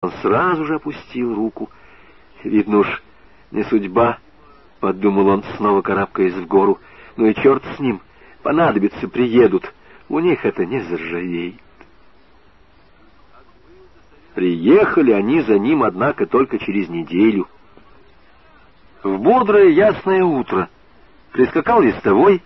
Он сразу же опустил руку. Видно уж, не судьба, — подумал он, снова карабкаясь в гору. Ну и черт с ним, понадобится, приедут. У них это не заржавеет. Приехали они за ним, однако, только через неделю. В бодрое ясное утро прискакал листовой,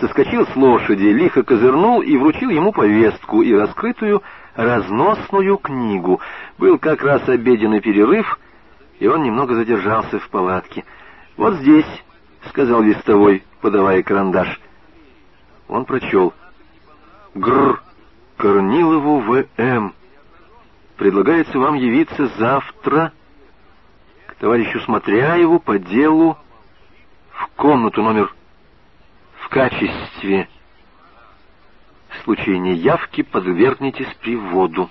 соскочил с лошади, лихо козырнул и вручил ему повестку и раскрытую разносную книгу. Был как раз обеденный перерыв, и он немного задержался в палатке. «Вот здесь», — сказал листовой, подавая карандаш. Он прочел. «Гр. Корнилову В.М. Предлагается вам явиться завтра к товарищу Смотряеву по делу в комнату номер в качестве в случае неявки подвергнетесь приводу.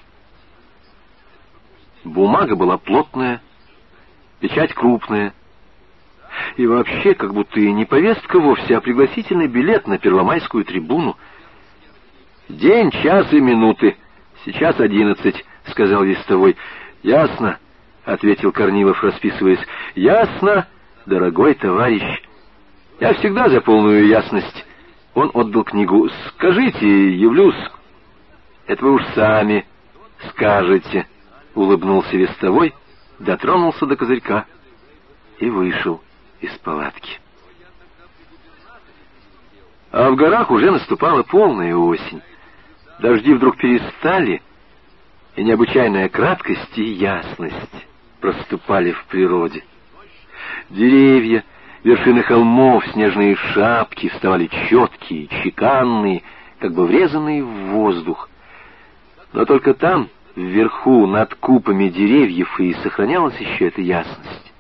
Бумага была плотная, печать крупная. И вообще, как будто и не повестка вовсе, а пригласительный билет на Первомайскую трибуну. «День, час и минуты. Сейчас одиннадцать», — сказал Листовой. «Ясно», — ответил Корнилов, расписываясь. «Ясно, дорогой товарищ. Я всегда за полную ясность. Он отдал книгу. «Скажите, явлюсь». «Это вы уж сами скажете», — улыбнулся вестовой, дотронулся до козырька и вышел из палатки. А в горах уже наступала полная осень. Дожди вдруг перестали, и необычайная краткость и ясность проступали в природе. Деревья Вершины холмов, снежные шапки вставали четкие, чеканные, как бы врезанные в воздух. Но только там, вверху, над купами деревьев, и сохранялась еще эта ясность.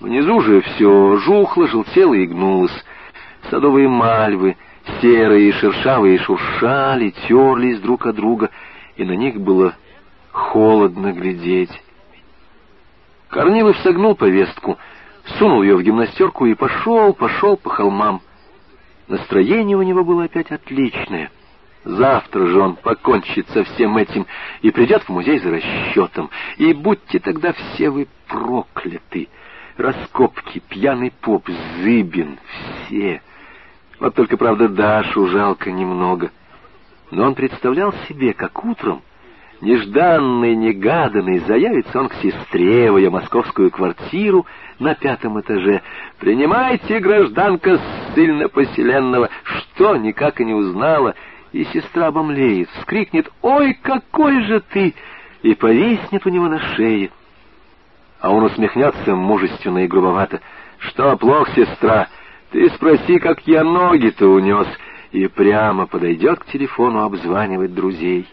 Внизу же все жухло, желтело и гнулось. Садовые мальвы, серые шершавые, шуршали, терлись друг от друга, и на них было холодно глядеть. Корнилов согнул повестку — сунул ее в гимнастерку и пошел, пошел по холмам. Настроение у него было опять отличное. Завтра же он покончит со всем этим и придет в музей за расчетом. И будьте тогда все вы прокляты. Раскопки, пьяный поп, Зыбин, все. Вот только, правда, Дашу жалко немного. Но он представлял себе, как утром нежданный, негаданный, заявится он к сестре в ее московскую квартиру на пятом этаже. «Принимайте, гражданка ссыльно поселенного!» Что, никак и не узнала, и сестра обомлеет, вскрикнет «Ой, какой же ты!» и повиснет у него на шее. А он усмехнется мужественно и грубовато. «Что, плохо, сестра? Ты спроси, как я ноги-то унес!» и прямо подойдет к телефону обзванивать друзей.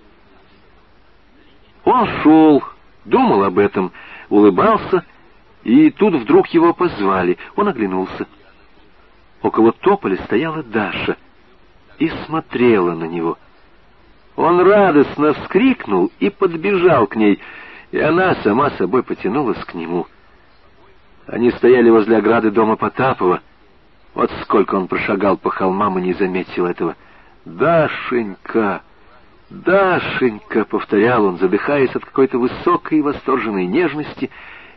Он шел, думал об этом, улыбался, и тут вдруг его позвали. Он оглянулся. Около тополя стояла Даша и смотрела на него. Он радостно вскрикнул и подбежал к ней, и она сама собой потянулась к нему. Они стояли возле ограды дома Потапова. Вот сколько он прошагал по холмам и не заметил этого. «Дашенька!» «Дашенька!» — повторял он, задыхаясь от какой-то высокой и восторженной нежности,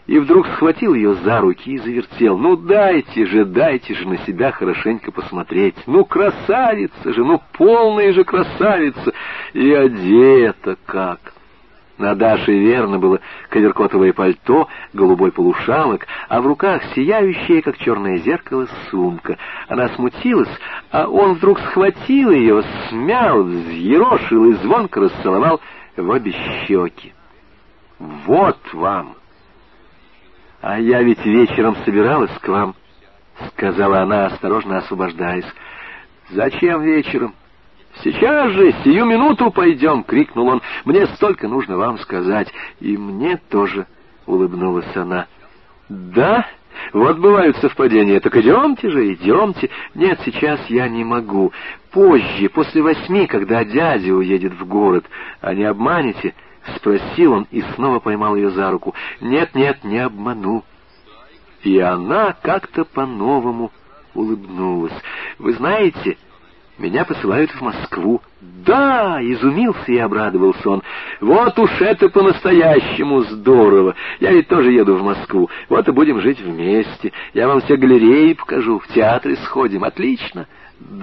и вдруг схватил ее за руки и завертел. «Ну дайте же, дайте же на себя хорошенько посмотреть! Ну красавица же, ну полная же красавица! И одета как!» На Даше верно было коверкотовое пальто, голубой полушалок, а в руках сияющая, как черное зеркало, сумка. Она смутилась, а он вдруг схватил ее, смял, взъерошил и звонко расцеловал в обе щеки. «Вот вам!» «А я ведь вечером собиралась к вам», — сказала она, осторожно освобождаясь. «Зачем вечером?» «Сейчас же, сию минуту пойдем!» — крикнул он. «Мне столько нужно вам сказать!» «И мне тоже!» — улыбнулась она. «Да? Вот бывают совпадения. Так идемте же, идемте!» «Нет, сейчас я не могу. Позже, после восьми, когда дядя уедет в город. А не обманете?» — спросил он и снова поймал ее за руку. «Нет, нет, не обману». И она как-то по-новому улыбнулась. «Вы знаете...» Меня посылают в Москву. Да, изумился и обрадовался он. Вот уж это по-настоящему здорово. Я ведь тоже еду в Москву. Вот и будем жить вместе. Я вам все галереи покажу, в театры сходим. Отлично.